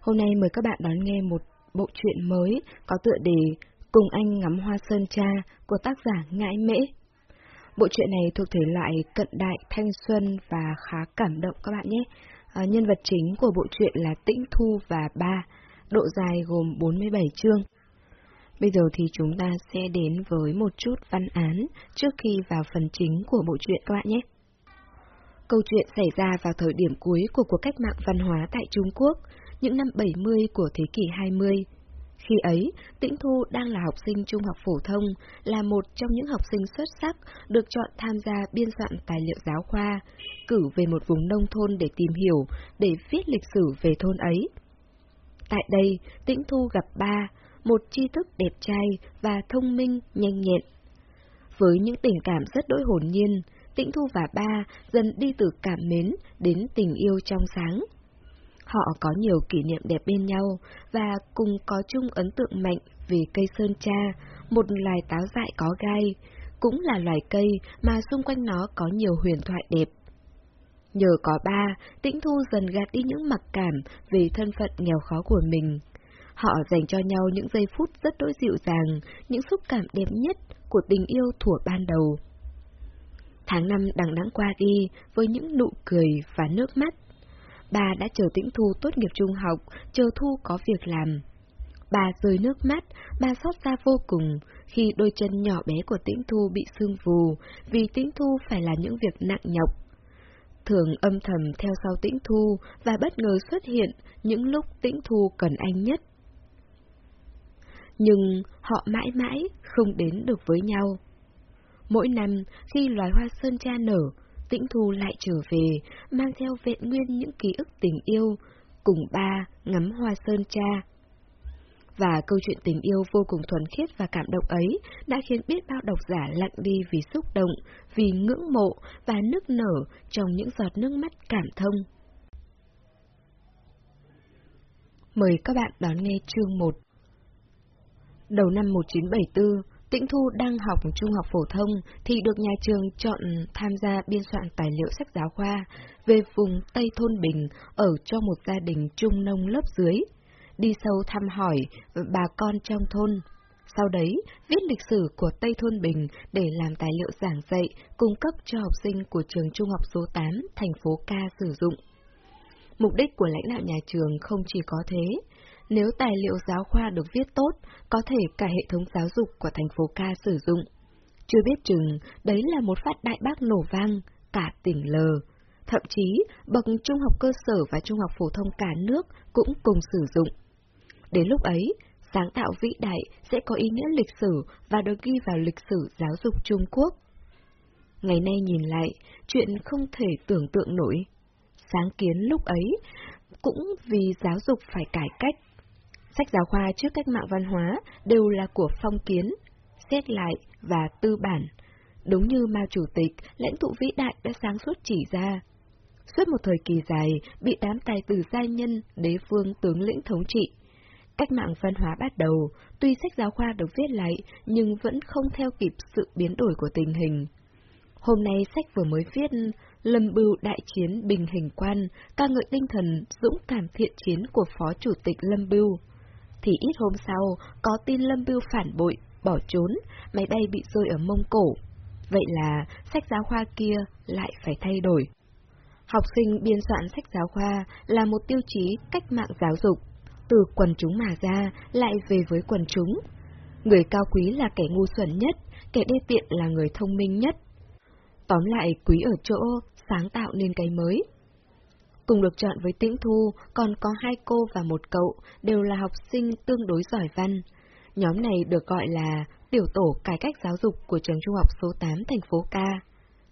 Hôm nay mời các bạn đón nghe một bộ truyện mới có tựa đề Cùng anh ngắm hoa sơn cha của tác giả Ngãi Mễ. Bộ truyện này thuộc thể loại cận đại, thanh xuân và khá cảm động các bạn nhé. À, nhân vật chính của bộ truyện là Tĩnh Thu và Ba, độ dài gồm 47 chương. Bây giờ thì chúng ta sẽ đến với một chút văn án trước khi vào phần chính của bộ truyện các bạn nhé. Câu chuyện xảy ra vào thời điểm cuối của cuộc cách mạng văn hóa tại Trung Quốc, những năm 70 của thế kỷ 20. Khi ấy, Tĩnh Thu đang là học sinh trung học phổ thông, là một trong những học sinh xuất sắc được chọn tham gia biên soạn tài liệu giáo khoa, cử về một vùng nông thôn để tìm hiểu, để viết lịch sử về thôn ấy. Tại đây, Tĩnh Thu gặp ba, một tri thức đẹp trai và thông minh, nhanh nhẹn. Với những tình cảm rất đỗi hồn nhiên, Tĩnh Thu và ba dần đi từ cảm mến đến tình yêu trong sáng. Họ có nhiều kỷ niệm đẹp bên nhau và cùng có chung ấn tượng mạnh về cây sơn cha, một loài táo dại có gai, cũng là loài cây mà xung quanh nó có nhiều huyền thoại đẹp. Nhờ có ba, Tĩnh Thu dần gạt đi những mặc cảm về thân phận nghèo khó của mình. Họ dành cho nhau những giây phút rất đối dịu dàng, những xúc cảm đẹp nhất của tình yêu thuở ban đầu. Tháng năm đằng đẵng qua đi với những nụ cười và nước mắt. Bà đã chờ Tĩnh Thu tốt nghiệp trung học, chờ Thu có việc làm. Bà rơi nước mắt, bà xót xa vô cùng khi đôi chân nhỏ bé của Tĩnh Thu bị sưng vù vì Tĩnh Thu phải là những việc nặng nhọc. Thường âm thầm theo sau Tĩnh Thu và bất ngờ xuất hiện những lúc Tĩnh Thu cần anh nhất. Nhưng họ mãi mãi không đến được với nhau. Mỗi năm, khi loài hoa sơn cha nở, Tĩnh Thu lại trở về, mang theo vẹn nguyên những ký ức tình yêu, cùng ba ngắm hoa sơn cha. Và câu chuyện tình yêu vô cùng thuần khiết và cảm động ấy đã khiến biết bao độc giả lặng đi vì xúc động, vì ngưỡng mộ và nức nở trong những giọt nước mắt cảm thông. Mời các bạn đón nghe chương 1 Đầu năm 1974, Tĩnh Thu đang học trung học phổ thông thì được nhà trường chọn tham gia biên soạn tài liệu sách giáo khoa về vùng Tây Thôn Bình ở cho một gia đình trung nông lớp dưới, đi sâu thăm hỏi bà con trong thôn. Sau đấy, viết lịch sử của Tây Thôn Bình để làm tài liệu giảng dạy, cung cấp cho học sinh của trường trung học số 8, thành phố Ca sử dụng. Mục đích của lãnh đạo nhà trường không chỉ có thế, nếu tài liệu giáo khoa được viết tốt, có thể cả hệ thống giáo dục của thành phố ca sử dụng. Chưa biết chừng, đấy là một phát đại bác nổ vang, cả tỉnh lờ. Thậm chí, bậc trung học cơ sở và trung học phổ thông cả nước cũng cùng sử dụng. Đến lúc ấy, sáng tạo vĩ đại sẽ có ý nghĩa lịch sử và được ghi vào lịch sử giáo dục Trung Quốc. Ngày nay nhìn lại, chuyện không thể tưởng tượng nổi. Sáng kiến lúc ấy cũng vì giáo dục phải cải cách Sách giáo khoa trước cách mạng văn hóa đều là của phong kiến, xét lại và tư bản, đúng như Mao Chủ tịch, lãnh tụ vĩ đại đã sáng suốt chỉ ra. Suốt một thời kỳ dài, bị đám tài tử giai nhân, đế phương tướng lĩnh thống trị. Cách mạng văn hóa bắt đầu, tuy sách giáo khoa được viết lại, nhưng vẫn không theo kịp sự biến đổi của tình hình. Hôm nay sách vừa mới viết Lâm Bưu Đại Chiến Bình Hình Quan, ca ngợi tinh thần dũng cảm thiện chiến của Phó Chủ tịch Lâm Bưu thì ít hôm sau có tin Lâm Bưu phản bội, bỏ trốn, máy bay bị rơi ở Mông Cổ. Vậy là sách giáo khoa kia lại phải thay đổi. Học sinh biên soạn sách giáo khoa là một tiêu chí cách mạng giáo dục, từ quần chúng mà ra lại về với quần chúng. Người cao quý là kẻ ngu xuẩn nhất, kẻ đê tiện là người thông minh nhất. Tóm lại quý ở chỗ sáng tạo nên cái mới. Cùng được chọn với Tĩnh Thu, còn có hai cô và một cậu, đều là học sinh tương đối giỏi văn. Nhóm này được gọi là tiểu tổ cải cách giáo dục của trường trung học số 8 thành phố Ca.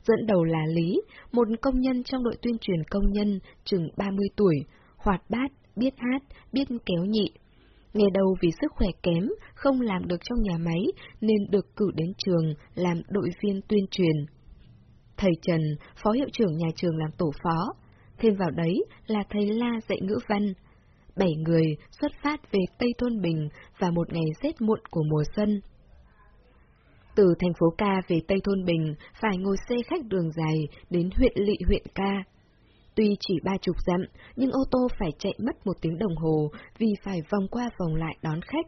Dẫn đầu là Lý, một công nhân trong đội tuyên truyền công nhân, chừng 30 tuổi, hoạt bát, biết hát, biết kéo nhị. Nghe đầu vì sức khỏe kém, không làm được trong nhà máy, nên được cử đến trường làm đội viên tuyên truyền. Thầy Trần, phó hiệu trưởng nhà trường làm tổ phó, thêm vào đấy là thầy La dạy ngữ văn. Bảy người xuất phát về Tây Thôn Bình và một ngày rét muộn của mùa xuân. Từ thành phố Ca về Tây Thôn Bình phải ngồi xe khách đường dài đến huyện Lị huyện Ca. Tuy chỉ ba chục dặm, nhưng ô tô phải chạy mất một tiếng đồng hồ vì phải vòng qua vòng lại đón khách.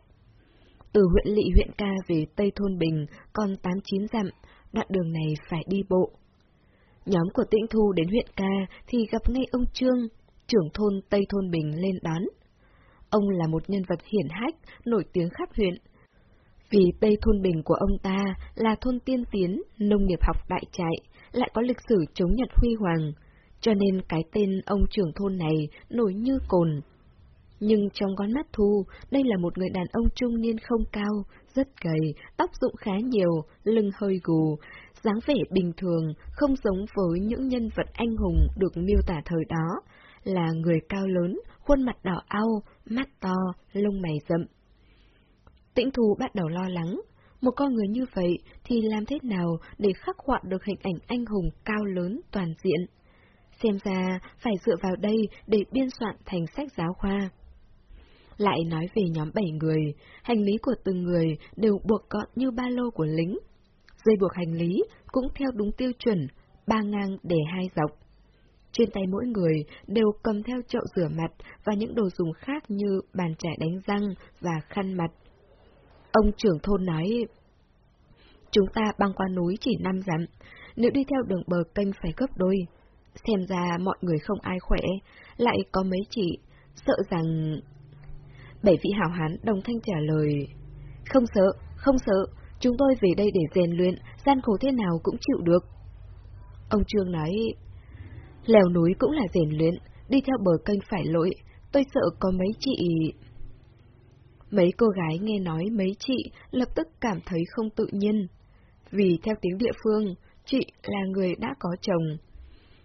Từ huyện Lị huyện ca về Tây Thôn Bình còn 8-9 dặm, đoạn đường này phải đi bộ. Nhóm của Tĩnh Thu đến huyện ca thì gặp ngay ông Trương, trưởng thôn Tây Thôn Bình lên đón. Ông là một nhân vật hiển hách, nổi tiếng khắp huyện. Vì Tây Thôn Bình của ông ta là thôn tiên tiến, nông nghiệp học đại trại, lại có lịch sử chống Nhật huy hoàng, cho nên cái tên ông trưởng thôn này nổi như cồn. Nhưng trong con mắt Thu, đây là một người đàn ông trung niên không cao, rất gầy, tóc rụng khá nhiều, lưng hơi gù, dáng vẻ bình thường, không giống với những nhân vật anh hùng được miêu tả thời đó, là người cao lớn, khuôn mặt đỏ ao, mắt to, lông mày rậm. Tĩnh Thu bắt đầu lo lắng, một con người như vậy thì làm thế nào để khắc họa được hình ảnh anh hùng cao lớn toàn diện? Xem ra phải dựa vào đây để biên soạn thành sách giáo khoa. Lại nói về nhóm bảy người, hành lý của từng người đều buộc gọn như ba lô của lính. Dây buộc hành lý cũng theo đúng tiêu chuẩn, ba ngang để hai dọc. Trên tay mỗi người đều cầm theo chậu rửa mặt và những đồ dùng khác như bàn chải đánh răng và khăn mặt. Ông trưởng thôn nói, Chúng ta băng qua núi chỉ năm dặm, nếu đi theo đường bờ kênh phải gấp đôi. Xem ra mọi người không ai khỏe, lại có mấy chị, sợ rằng... Bảy vị hảo hán đồng thanh trả lời, Không sợ, không sợ, chúng tôi về đây để rèn luyện, gian khổ thế nào cũng chịu được. Ông Trương nói, Lèo núi cũng là rèn luyện, đi theo bờ kênh phải lỗi, tôi sợ có mấy chị... Mấy cô gái nghe nói mấy chị lập tức cảm thấy không tự nhiên. Vì theo tiếng địa phương, chị là người đã có chồng.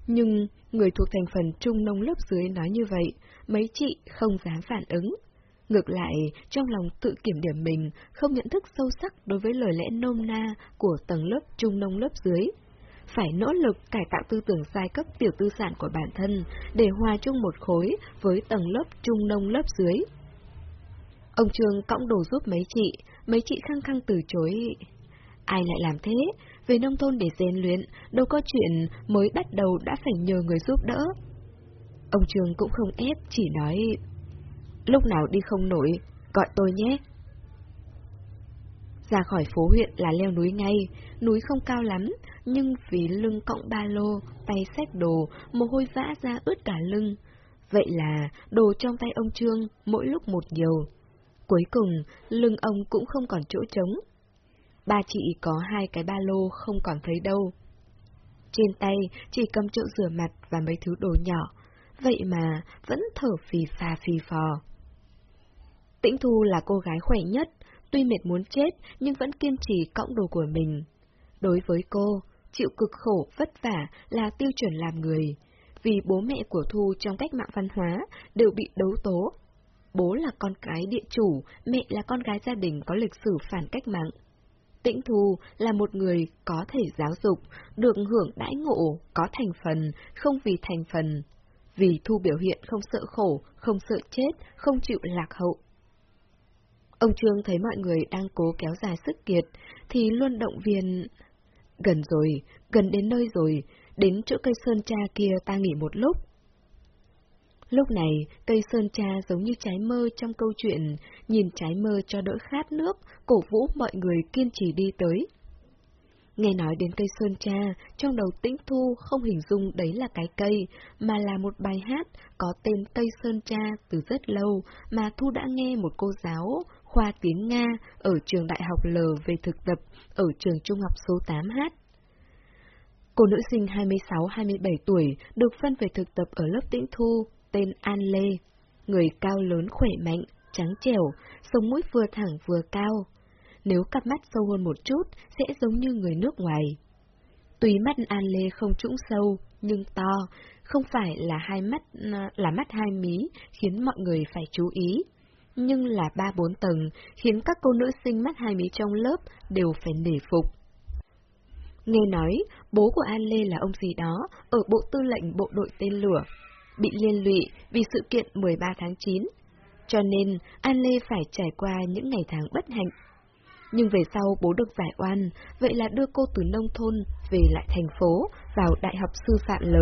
Nhưng người thuộc thành phần trung nông lớp dưới nói như vậy, mấy chị không dám phản ứng. Ngược lại, trong lòng tự kiểm điểm mình, không nhận thức sâu sắc đối với lời lẽ nôm na của tầng lớp trung nông lớp dưới. Phải nỗ lực cải tạo tư tưởng giai cấp tiểu tư sản của bản thân để hòa chung một khối với tầng lớp trung nông lớp dưới. Ông Trương cõng đồ giúp mấy chị, mấy chị khăng khăng từ chối. Ai lại làm thế? Về nông thôn để rèn luyện, đâu có chuyện mới bắt đầu đã phải nhờ người giúp đỡ. Ông Trương cũng không ép, chỉ nói, lúc nào đi không nổi, gọi tôi nhé. Ra khỏi phố huyện là leo núi ngay, núi không cao lắm, nhưng vì lưng cọng ba lô, tay xách đồ, mồ hôi vã ra ướt cả lưng. Vậy là đồ trong tay ông Trương mỗi lúc một nhiều. Cuối cùng, lưng ông cũng không còn chỗ trống. Ba chị có hai cái ba lô không còn thấy đâu. Trên tay chỉ cầm chỗ rửa mặt và mấy thứ đồ nhỏ, vậy mà vẫn thở phì phà phì phò. Tĩnh Thu là cô gái khỏe nhất, tuy mệt muốn chết nhưng vẫn kiên trì cõng đồ của mình. Đối với cô, chịu cực khổ, vất vả là tiêu chuẩn làm người, vì bố mẹ của Thu trong cách mạng văn hóa đều bị đấu tố. Bố là con cái địa chủ, mẹ là con gái gia đình có lịch sử phản cách mạng. Tĩnh Thu là một người có thể giáo dục, được hưởng đãi ngộ, có thành phần, không vì thành phần. Vì Thu biểu hiện không sợ khổ, không sợ chết, không chịu lạc hậu. Ông Trương thấy mọi người đang cố kéo dài sức kiệt, thì luôn động viên... Gần rồi, gần đến nơi rồi, đến chỗ cây sơn cha kia ta nghỉ một lúc. Lúc này, cây sơn cha giống như trái mơ trong câu chuyện, nhìn trái mơ cho đỡ khát nước, cổ vũ mọi người kiên trì đi tới. Nghe nói đến cây sơn cha, trong đầu tĩnh thu không hình dung đấy là cái cây, mà là một bài hát có tên cây sơn cha từ rất lâu mà Thu đã nghe một cô giáo khoa tiếng Nga ở trường đại học L về thực tập ở trường trung học số 8H. Cô nữ sinh 26-27 tuổi được phân về thực tập ở lớp tĩnh thu, tên An Lê. Người cao lớn khỏe mạnh, trắng trẻo, sống mũi vừa thẳng vừa cao. Nếu cặp mắt sâu hơn một chút, sẽ giống như người nước ngoài. Tuy mắt An Lê không trũng sâu, nhưng to, không phải là hai mắt là mắt hai mí, khiến mọi người phải chú ý. Nhưng là ba bốn tầng, khiến các cô nữ sinh mắt hai mí trong lớp đều phải nể phục. Nghe nói, bố của An Lê là ông gì đó, ở Bộ Tư lệnh Bộ đội tên lửa, bị liên lụy vì sự kiện 13 tháng 9. Cho nên, An Lê phải trải qua những ngày tháng bất hạnh. Nhưng về sau bố được giải oan, vậy là đưa cô từ nông thôn về lại thành phố, vào Đại học Sư phạm L.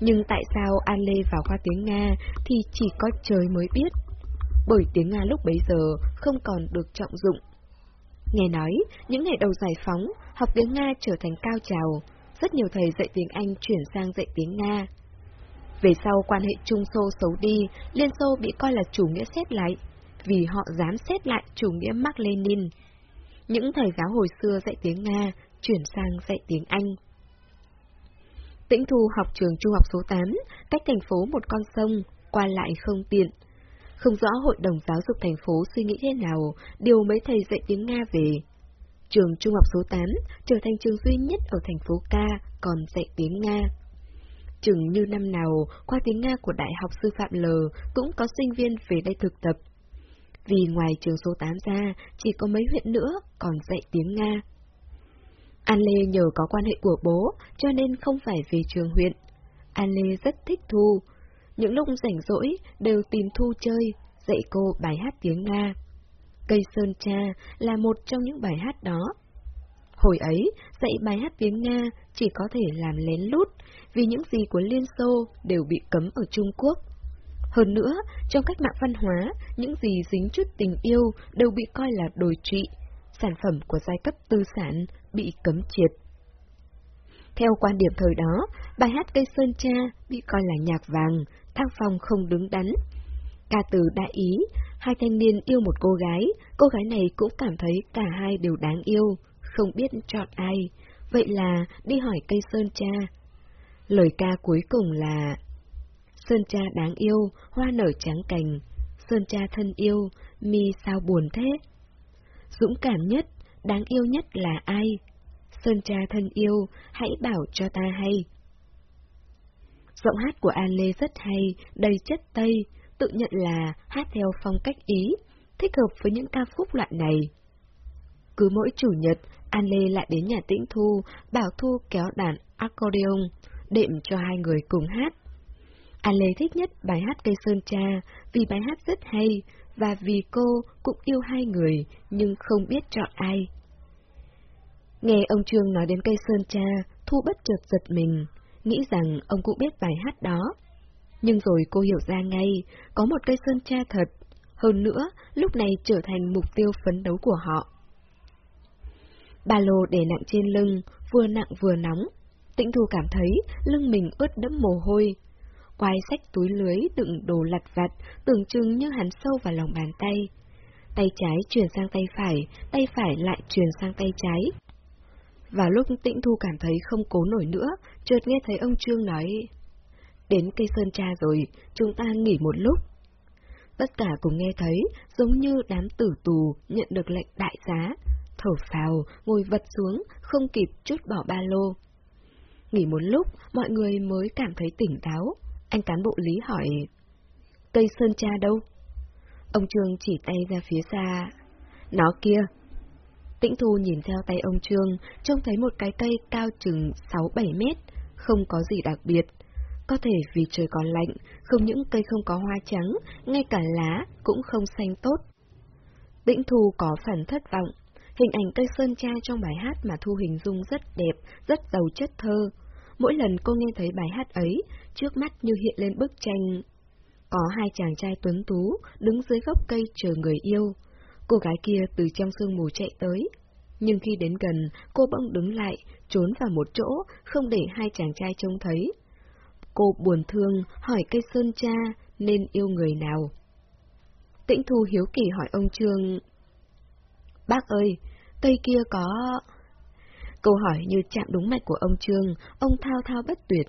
Nhưng tại sao An Lê vào khoa tiếng Nga thì chỉ có trời mới biết. Bởi tiếng Nga lúc bấy giờ không còn được trọng dụng. Nghe nói, những ngày đầu giải phóng, học tiếng Nga trở thành cao trào, rất nhiều thầy dạy tiếng Anh chuyển sang dạy tiếng Nga. Về sau quan hệ Trung Xô xấu đi, Liên Xô bị coi là chủ nghĩa xét lại, vì họ dám xét lại chủ nghĩa Mark Lenin. Những thầy giáo hồi xưa dạy tiếng Nga chuyển sang dạy tiếng Anh. Tĩnh Thu học trường trung học số 8, cách thành phố một con sông, qua lại không tiện. Không rõ hội đồng giáo dục thành phố suy nghĩ thế nào, điều mấy thầy dạy tiếng Nga về. Trường trung học số 8 trở thành trường duy nhất ở thành phố Ca còn dạy tiếng Nga. Chừng như năm nào, khoa tiếng Nga của Đại học Sư phạm L cũng có sinh viên về đây thực tập. Vì ngoài trường số 8 ra, chỉ có mấy huyện nữa còn dạy tiếng Nga. An Lê nhờ có quan hệ của bố, cho nên không phải về trường huyện. An Lê rất thích Thu. Những lúc rảnh rỗi, đều tìm Thu chơi, dạy cô bài hát tiếng Nga. Cây Sơn Cha là một trong những bài hát đó. Hồi ấy, dạy bài hát tiếng Nga chỉ có thể làm lén lút, vì những gì của Liên Xô đều bị cấm ở Trung Quốc. Hơn nữa, trong cách mạng văn hóa, những gì dính chút tình yêu đều bị coi là đồi trụy, sản phẩm của giai cấp tư sản bị cấm triệt. Theo quan điểm thời đó, bài hát Cây Sơn Cha bị coi là nhạc vàng, thang phong không đứng đắn. Ca từ đã ý, hai thanh niên yêu một cô gái, cô gái này cũng cảm thấy cả hai đều đáng yêu, không biết chọn ai. Vậy là đi hỏi cây Sơn Cha. Lời ca cuối cùng là Sơn Cha đáng yêu, hoa nở trắng cành, Sơn Cha thân yêu, mi sao buồn thế? Dũng cảm nhất, đáng yêu nhất là ai? Sơn cha thân yêu, hãy bảo cho ta hay. Giọng hát của An Lê rất hay, đầy chất tây, tự nhận là hát theo phong cách Ý, thích hợp với những ca khúc loại này. Cứ mỗi chủ nhật, An Lê lại đến nhà Tĩnh Thu, bảo Thu kéo đàn accordion, đệm cho hai người cùng hát. An Lê thích nhất bài hát Cây Sơn Cha vì bài hát rất hay, và vì cô cũng yêu hai người nhưng không biết chọn ai. Nghe ông Trương nói đến cây sơn cha, Thu bất chợt giật mình, nghĩ rằng ông cũng biết bài hát đó. Nhưng rồi cô hiểu ra ngay, có một cây sơn tra thật, hơn nữa, lúc này trở thành mục tiêu phấn đấu của họ. Ba lô để nặng trên lưng, vừa nặng vừa nóng. Tịnh Thu cảm thấy lưng mình ướt đẫm mồ hôi, Quai sách túi lưới đựng đồ lặt vặt, tưởng chừng như hắn sâu vào lòng bàn tay. Tay trái chuyển sang tay phải, tay phải lại chuyển sang tay trái. Vào lúc tĩnh thu cảm thấy không cố nổi nữa, chợt nghe thấy ông Trương nói, Đến cây sơn cha rồi, chúng ta nghỉ một lúc. Tất cả cùng nghe thấy, giống như đám tử tù nhận được lệnh đại giá, thở phào, ngồi vật xuống, không kịp chút bỏ ba lô. Nghỉ một lúc, mọi người mới cảm thấy tỉnh táo. Anh cán bộ lý hỏi, cây sơn cha đâu? Ông Trương chỉ tay ra phía xa. Nó kia. Tĩnh Thu nhìn theo tay ông Trương, trông thấy một cái cây cao chừng 6-7 mét, không có gì đặc biệt. Có thể vì trời còn lạnh, không những cây không có hoa trắng, ngay cả lá cũng không xanh tốt. Tĩnh Thu có phần thất vọng. Hình ảnh cây sơn tra trong bài hát mà Thu hình dung rất đẹp, rất giàu chất thơ. Mỗi lần cô nghe thấy bài hát ấy, trước mắt như hiện lên bức tranh. Có hai chàng trai tuấn tú, đứng dưới gốc cây chờ người yêu. Cô gái kia từ trong sương mù chạy tới. Nhưng khi đến gần, cô bỗng đứng lại, trốn vào một chỗ, không để hai chàng trai trông thấy. Cô buồn thương, hỏi cây sơn cha, nên yêu người nào? Tĩnh Thu hiếu kỳ hỏi ông Trương. Bác ơi, cây kia có... Câu hỏi như chạm đúng mạch của ông Trương, ông thao thao bất tuyệt.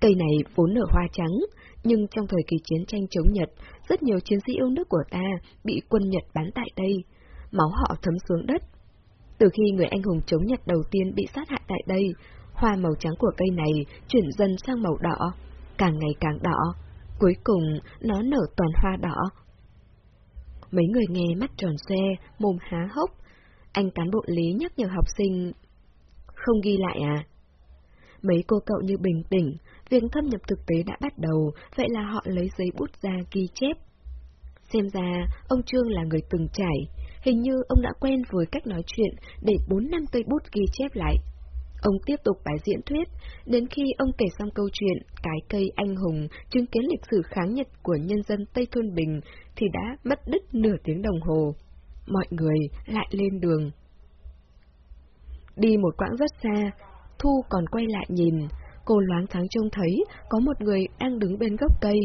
Cây này vốn nở hoa trắng, nhưng trong thời kỳ chiến tranh chống Nhật, rất nhiều chiến sĩ yêu nước của ta bị quân Nhật bắn tại đây, máu họ thấm xuống đất. Từ khi người anh hùng chống Nhật đầu tiên bị sát hại tại đây, hoa màu trắng của cây này chuyển dần sang màu đỏ, càng ngày càng đỏ, cuối cùng nó nở toàn hoa đỏ. Mấy người nghe mắt tròn xoe, mồm há hốc, anh cán bộ lý nhắc nhở học sinh. Không ghi lại à? Mấy cô cậu như bình tĩnh, việc thâm nhập thực tế đã bắt đầu, vậy là họ lấy giấy bút ra ghi chép. Xem ra, ông Trương là người từng trải, hình như ông đã quen với cách nói chuyện để bốn năm cây bút ghi chép lại. Ông tiếp tục bài diễn thuyết, đến khi ông kể xong câu chuyện cái cây anh hùng chứng kiến lịch sử kháng nhật của nhân dân Tây Thôn Bình thì đã mất đứt nửa tiếng đồng hồ. Mọi người lại lên đường. Đi một quãng rất xa, Thu còn quay lại nhìn, cô loáng thoáng trông thấy có một người đang đứng bên gốc cây,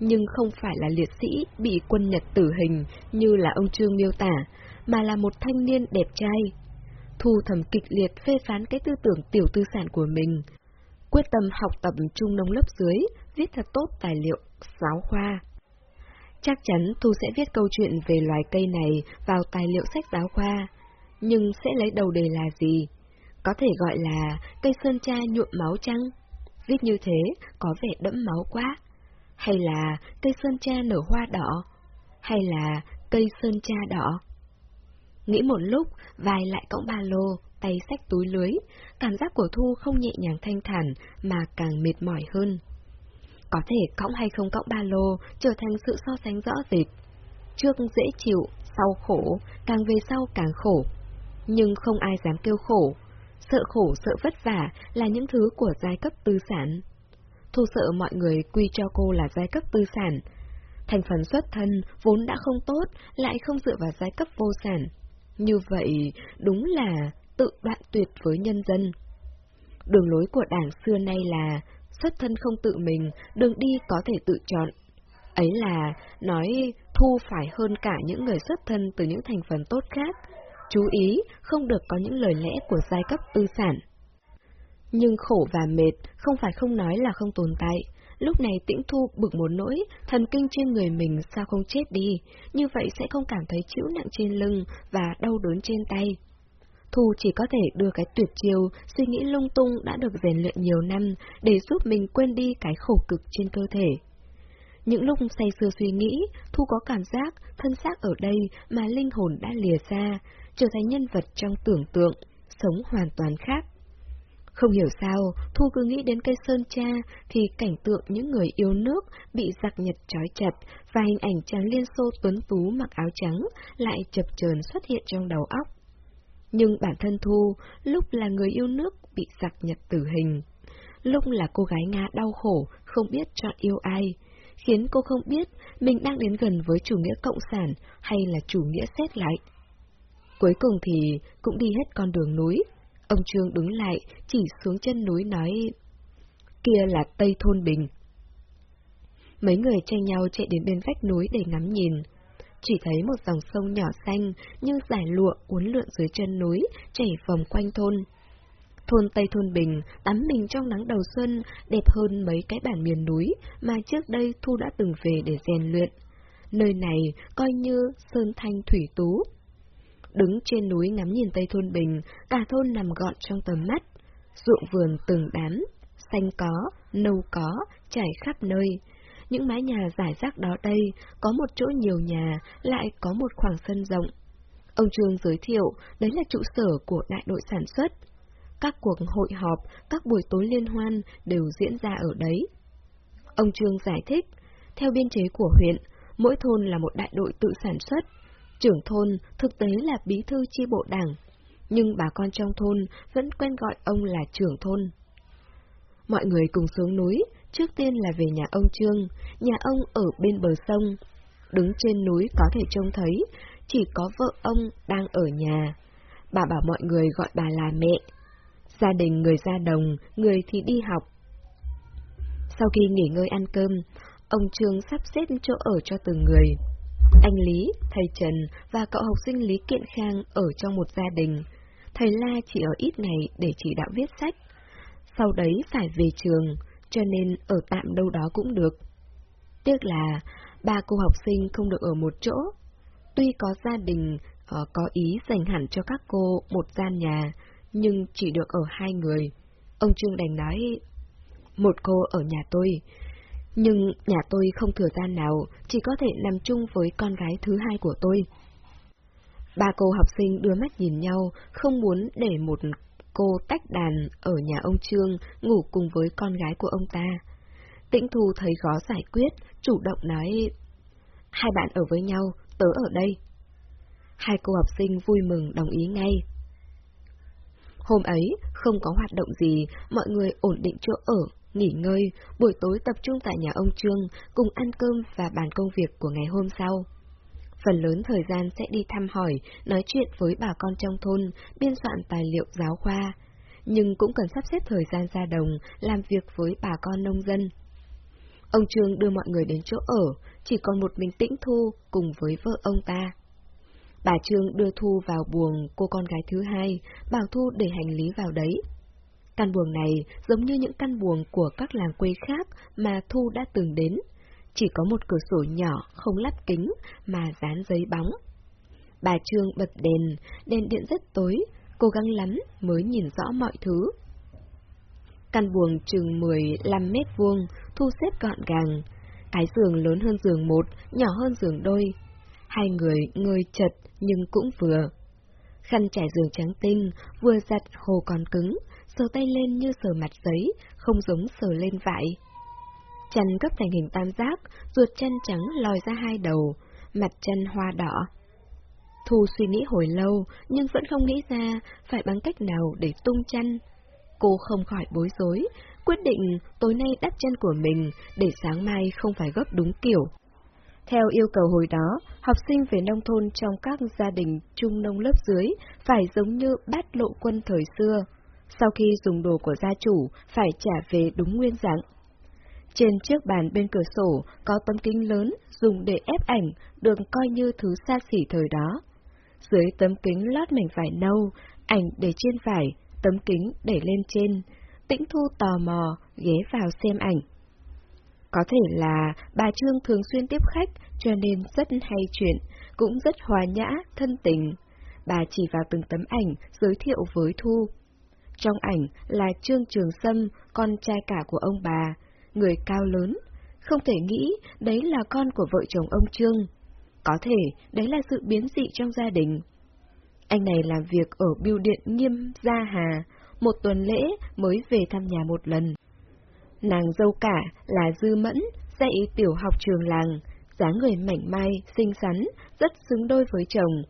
nhưng không phải là liệt sĩ bị quân Nhật tử hình như là ông Trương miêu tả, mà là một thanh niên đẹp trai. Thu thầm kịch liệt phê phán cái tư tưởng tiểu tư sản của mình, quyết tâm học tập trung nông lớp dưới, viết thật tốt tài liệu giáo khoa. Chắc chắn Thu sẽ viết câu chuyện về loài cây này vào tài liệu sách giáo khoa, nhưng sẽ lấy đầu đề là gì? Có thể gọi là cây sơn cha nhuộm máu trăng? Viết như thế có vẻ đẫm máu quá. Hay là cây sơn cha nở hoa đỏ? Hay là cây sơn cha đỏ? Nghĩ một lúc, vai lại cõng ba lô, tay xách túi lưới, cảm giác của Thu không nhẹ nhàng thanh thản mà càng mệt mỏi hơn. Có thể cõng hay không cõng ba lô trở thành sự so sánh rõ rệt. Trước dễ chịu, sau khổ, càng về sau càng khổ. Nhưng không ai dám kêu khổ. Sợ khổ, sợ vất vả là những thứ của giai cấp tư sản. Thu sợ mọi người quy cho cô là giai cấp tư sản. Thành phần xuất thân vốn đã không tốt, lại không dựa vào giai cấp vô sản. Như vậy, đúng là tự đoạn tuyệt với nhân dân. Đường lối của đảng xưa nay là xuất thân không tự mình, đường đi có thể tự chọn. Ấy là nói thu phải hơn cả những người xuất thân từ những thành phần tốt khác. Chú ý, không được có những lời lẽ của giai cấp tư sản. Nhưng khổ và mệt không phải không nói là không tồn tại. Lúc này tĩnh thu bực một nỗi, thần kinh trên người mình sao không chết đi, như vậy sẽ không cảm thấy chịu nặng trên lưng và đau đớn trên tay. Thu chỉ có thể đưa cái tuyệt chiêu, suy nghĩ lung tung đã được rèn luyện nhiều năm để giúp mình quên đi cái khổ cực trên cơ thể. Những lúc say sưa suy nghĩ, Thu có cảm giác thân xác ở đây mà linh hồn đã lìa ra, trở thành nhân vật trong tưởng tượng, sống hoàn toàn khác. Không hiểu sao, Thu cứ nghĩ đến cây sơn cha thì cảnh tượng những người yêu nước bị giặc nhật trói chặt và hình ảnh chàng liên xô tuấn tú mặc áo trắng lại chập chờn xuất hiện trong đầu óc. Nhưng bản thân Thu lúc là người yêu nước bị giặc nhật tử hình, lúc là cô gái Nga đau khổ, không biết chọn yêu ai, khiến cô không biết mình đang đến gần với chủ nghĩa cộng sản hay là chủ nghĩa xét lại. Cuối cùng thì cũng đi hết con đường núi, Ông Trương đứng lại, chỉ xuống chân núi nói, kia là Tây Thôn Bình. Mấy người tranh nhau chạy đến bên vách núi để ngắm nhìn. Chỉ thấy một dòng sông nhỏ xanh như giải lụa uốn lượn dưới chân núi, chảy vòng quanh thôn. Thôn Tây Thôn Bình tắm mình trong nắng đầu xuân, đẹp hơn mấy cái bản miền núi mà trước đây Thu đã từng về để rèn luyện. Nơi này coi như sơn thanh thủy tú, Đứng trên núi ngắm nhìn Tây Thôn Bình, cả thôn nằm gọn trong tầm mắt. Ruộng vườn từng đám, xanh có, nâu có, trải khắp nơi. Những mái nhà giải rác đó đây, có một chỗ nhiều nhà, lại có một khoảng sân rộng. Ông Trương giới thiệu, đấy là trụ sở của đại đội sản xuất. Các cuộc hội họp, các buổi tối liên hoan đều diễn ra ở đấy. Ông Trương giải thích, theo biên chế của huyện, mỗi thôn là một đại đội tự sản xuất, Trưởng thôn thực tế là bí thư chi bộ đảng, nhưng bà con trong thôn vẫn quen gọi ông là trưởng thôn. Mọi người cùng xuống núi, trước tiên là về nhà ông Trương, nhà ông ở bên bờ sông. Đứng trên núi có thể trông thấy, chỉ có vợ ông đang ở nhà. Bà bảo mọi người gọi bà là mẹ. Gia đình người ra đồng, người thì đi học. Sau khi nghỉ ngơi ăn cơm, ông Trương sắp xếp chỗ ở cho từng người. Anh Lý, thầy Trần và cậu học sinh Lý Kiện Khang ở trong một gia đình. Thầy La chỉ ở ít ngày để chỉ đạo viết sách. Sau đấy phải về trường, cho nên ở tạm đâu đó cũng được. Tiếc là ba cô học sinh không được ở một chỗ. Tuy có gia đình ờ, có ý dành hẳn cho các cô một gian nhà, nhưng chỉ được ở hai người. Ông Trương đành nói, một cô ở nhà tôi, nhưng nhà tôi không thừa gian nào, chỉ có thể nằm chung với con gái thứ hai của tôi. Ba cô học sinh đưa mắt nhìn nhau, không muốn để một cô tách đàn ở nhà ông Trương ngủ cùng với con gái của ông ta. Tĩnh Thu thấy khó giải quyết, chủ động nói, hai bạn ở với nhau, tớ ở đây. Hai cô học sinh vui mừng đồng ý ngay. Hôm ấy, không có hoạt động gì, mọi người ổn định chỗ ở, nghỉ ngơi, buổi tối tập trung tại nhà ông Trương, cùng ăn cơm và bàn công việc của ngày hôm sau. Phần lớn thời gian sẽ đi thăm hỏi, nói chuyện với bà con trong thôn, biên soạn tài liệu giáo khoa, nhưng cũng cần sắp xếp thời gian ra đồng, làm việc với bà con nông dân. Ông Trương đưa mọi người đến chỗ ở, chỉ còn một mình Tĩnh Thu cùng với vợ ông ta. Bà Trương đưa Thu vào buồng cô con gái thứ hai, bảo Thu để hành lý vào đấy. Căn buồng này giống như những căn buồng của các làng quê khác mà Thu đã từng đến. Chỉ có một cửa sổ nhỏ, không lắp kính, mà dán giấy bóng. Bà Trương bật đèn, đèn điện rất tối, cố gắng lắm mới nhìn rõ mọi thứ. Căn buồng chừng 15 mét vuông, thu xếp gọn gàng. Cái giường lớn hơn giường một, nhỏ hơn giường đôi. Hai người ngơi chật nhưng cũng vừa. Khăn trải giường trắng tinh, vừa giặt hồ còn cứng, sờ tay lên như sờ mặt giấy, không giống sờ lên vải. Chân gấp thành hình tam giác, ruột chân trắng lòi ra hai đầu, mặt chân hoa đỏ. Thu suy nghĩ hồi lâu, nhưng vẫn không nghĩ ra phải bằng cách nào để tung chân. Cô không khỏi bối rối, quyết định tối nay đắp chân của mình để sáng mai không phải gấp đúng kiểu. Theo yêu cầu hồi đó, học sinh về nông thôn trong các gia đình trung nông lớp dưới phải giống như bát lộ quân thời xưa. Sau khi dùng đồ của gia chủ, phải trả về đúng nguyên dạng. Trên chiếc bàn bên cửa sổ có tấm kính lớn dùng để ép ảnh, được coi như thứ xa xỉ thời đó. Dưới tấm kính lót mảnh vải nâu, ảnh để trên vải, tấm kính để lên trên. Tĩnh Thu tò mò, ghé vào xem ảnh. Có thể là bà Trương thường xuyên tiếp khách, cho nên rất hay chuyện, cũng rất hòa nhã, thân tình. Bà chỉ vào từng tấm ảnh, giới thiệu với Thu. Trong ảnh là Trương Trường Sâm, con trai cả của ông bà, người cao lớn. Không thể nghĩ đấy là con của vợ chồng ông Trương. Có thể đấy là sự biến dị trong gia đình. Anh này làm việc ở biêu điện Nghiêm Gia Hà, một tuần lễ mới về thăm nhà một lần. Nàng dâu cả là Dư Mẫn, dạy tiểu học trường làng, dáng người mảnh mai, xinh xắn, rất xứng đôi với chồng.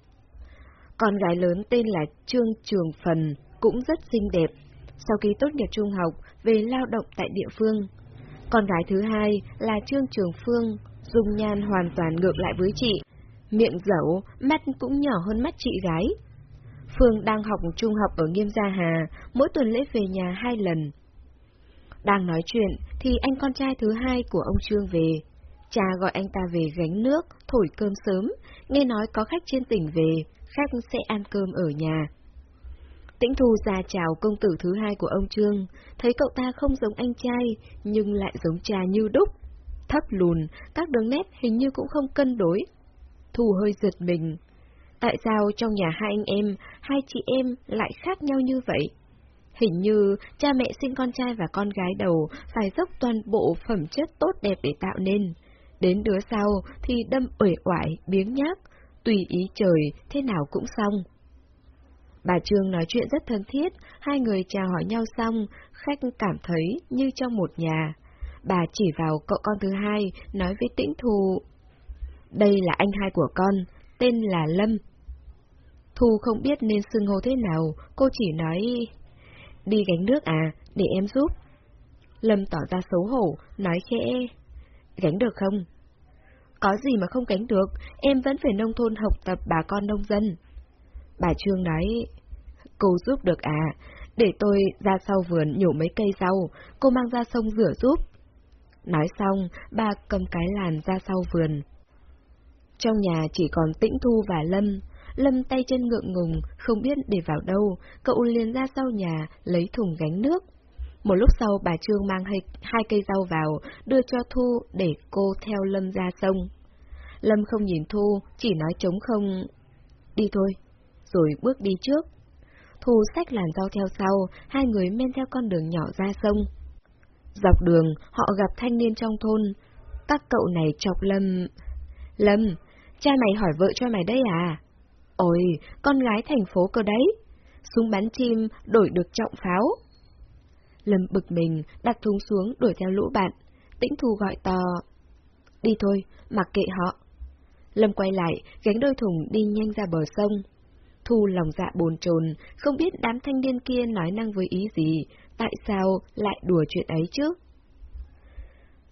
Con gái lớn tên là Trương Trường Phần, cũng rất xinh đẹp. Sau khi tốt nghiệp trung học, về lao động tại địa phương. Con gái thứ hai là Trương Trường Phương, dung nhan hoàn toàn ngược lại với chị. Miệng dẫu, mắt cũng nhỏ hơn mắt chị gái. Phương đang học trung học ở Nghiêm Gia Hà, mỗi tuần lễ về nhà hai lần. Đang nói chuyện thì anh con trai thứ hai của ông Trương về. Cha gọi anh ta về gánh nước, thổi cơm sớm, nghe nói có khách trên tỉnh về, khách sẽ ăn cơm ở nhà. Tĩnh Thu ra chào công tử thứ hai của ông Trương, thấy cậu ta không giống anh trai, nhưng lại giống cha như đúc. Thấp lùn, các đường nét hình như cũng không cân đối. Thu hơi giật mình. Tại sao trong nhà hai anh em, hai chị em lại khác nhau như vậy? Hình như cha mẹ sinh con trai và con gái đầu phải dốc toàn bộ phẩm chất tốt đẹp để tạo nên. Đến đứa sau thì đâm uể oải, biếng nhác, tùy ý trời, thế nào cũng xong. Bà Trương nói chuyện rất thân thiết, hai người chào hỏi nhau xong, khách cảm thấy như trong một nhà. Bà chỉ vào cậu con thứ hai, nói với tĩnh thù. Đây là anh hai của con, tên là Lâm. Thu không biết nên xưng hô thế nào, cô chỉ nói... Đi gánh nước à, để em giúp. Lâm tỏ ra xấu hổ, nói khẽ... Gánh được không? Có gì mà không gánh được, em vẫn phải nông thôn học tập bà con nông dân. Bà Trương nói, cô giúp được à, để tôi ra sau vườn nhổ mấy cây rau, cô mang ra sông rửa giúp. Nói xong, bà cầm cái làn ra sau vườn. Trong nhà chỉ còn Tĩnh Thu và Lâm. Lâm tay chân ngượng ngùng, không biết để vào đâu, cậu liền ra sau nhà, lấy thùng gánh nước. Một lúc sau bà Trương mang hai, hai cây rau vào, đưa cho Thu để cô theo Lâm ra sông. Lâm không nhìn Thu, chỉ nói trống không. Đi thôi, rồi bước đi trước. Thu sách làn rau theo sau, hai người men theo con đường nhỏ ra sông. Dọc đường, họ gặp thanh niên trong thôn. Các cậu này chọc Lâm... Lâm, cha mày hỏi vợ cho mày đấy à? Ôi, con gái thành phố cơ đấy. Súng bắn chim đổi được trọng pháo. Lâm bực mình, đặt thúng xuống đuổi theo lũ bạn. Tĩnh Thu gọi to. Đi thôi, mặc kệ họ. Lâm quay lại, gánh đôi thùng đi nhanh ra bờ sông. Thu lòng dạ bồn chồn, không biết đám thanh niên kia nói năng với ý gì, tại sao lại đùa chuyện ấy chứ?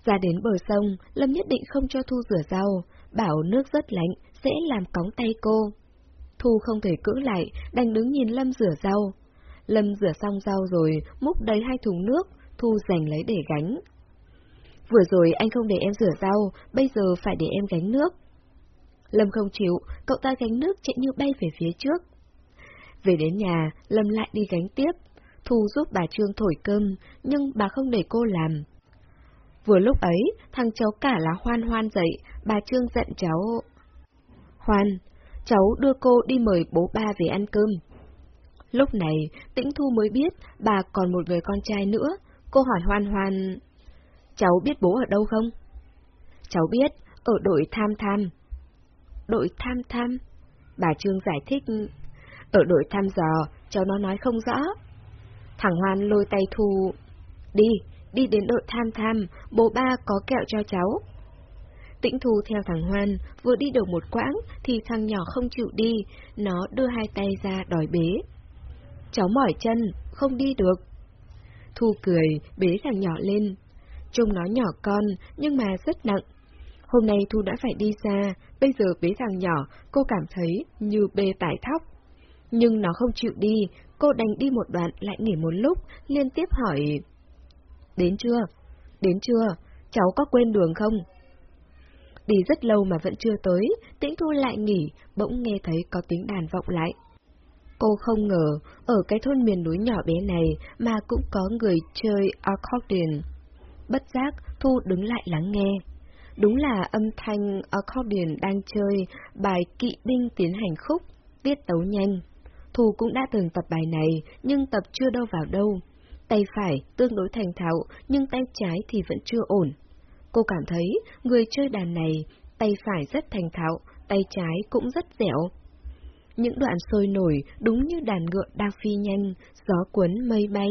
Ra đến bờ sông, Lâm nhất định không cho Thu rửa rau, bảo nước rất lạnh, sẽ làm cóng tay cô. Thu không thể cưỡng lại, đành đứng nhìn Lâm rửa rau. Lâm rửa xong rau rồi, múc đầy hai thùng nước, Thu giành lấy để gánh. Vừa rồi anh không để em rửa rau, bây giờ phải để em gánh nước. Lâm không chịu, cậu ta gánh nước chạy như bay về phía trước. Về đến nhà, Lâm lại đi gánh tiếp. Thu giúp bà Trương thổi cơm, nhưng bà không để cô làm. Vừa lúc ấy, thằng cháu cả là Hoan Hoan dậy, bà Trương giận cháu. Hoan, cháu đưa cô đi mời bố ba về ăn cơm. Lúc này, Tĩnh Thu mới biết bà còn một người con trai nữa. Cô hỏi Hoan Hoan, cháu biết bố ở đâu không? Cháu biết, ở đội tham tham. Đội tham tham? Bà Trương giải thích, ở đội thăm dò, cháu nó nói không rõ. Thằng Hoan lôi tay Thu, đi, đi đến đội tham tham, bố ba có kẹo cho cháu. Tĩnh Thu theo thằng Hoan, vừa đi được một quãng thì thằng nhỏ không chịu đi, nó đưa hai tay ra đòi bế. Cháu mỏi chân, không đi được. Thu cười, bế thằng nhỏ lên. Trông nó nhỏ con, nhưng mà rất nặng. Hôm nay Thu đã phải đi xa, bây giờ bế thằng nhỏ, cô cảm thấy như bê tải thóc. Nhưng nó không chịu đi, cô đành đi một đoạn lại nghỉ một lúc, liên tiếp hỏi... Đến chưa? Đến chưa? Cháu có quên đường không? Đi rất lâu mà vẫn chưa tới, tĩnh thu lại nghỉ, bỗng nghe thấy có tiếng đàn vọng lại. Cô không ngờ, ở cái thôn miền núi nhỏ bé này mà cũng có người chơi accordion. Bất giác, Thu đứng lại lắng nghe. Đúng là âm thanh accordion đang chơi bài kỵ binh tiến hành khúc, tiết tấu nhanh. Thu cũng đã từng tập bài này, nhưng tập chưa đâu vào đâu. Tay phải tương đối thành thạo, nhưng tay trái thì vẫn chưa ổn. Cô cảm thấy người chơi đàn này, tay phải rất thành thạo, tay trái cũng rất dẻo. Những đoạn sôi nổi đúng như đàn ngựa đang phi nhanh, gió cuốn mây bay.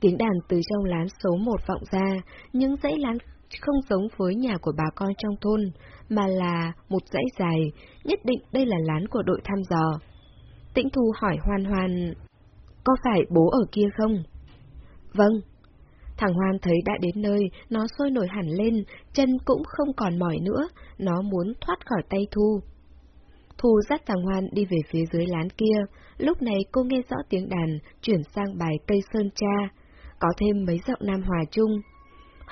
Tiếng đàn từ trong lán số một vọng ra, những dãy lán không giống với nhà của bà con trong thôn, mà là một dãy dài, nhất định đây là lán của đội thăm dò. Tĩnh Thu hỏi Hoan Hoan, có phải bố ở kia không? Vâng. Thằng Hoan thấy đã đến nơi, nó sôi nổi hẳn lên, chân cũng không còn mỏi nữa, nó muốn thoát khỏi tay Thu. Thu dắt thằng Hoan đi về phía dưới lán kia, lúc này cô nghe rõ tiếng đàn, chuyển sang bài cây sơn cha, có thêm mấy giọng nam hòa chung.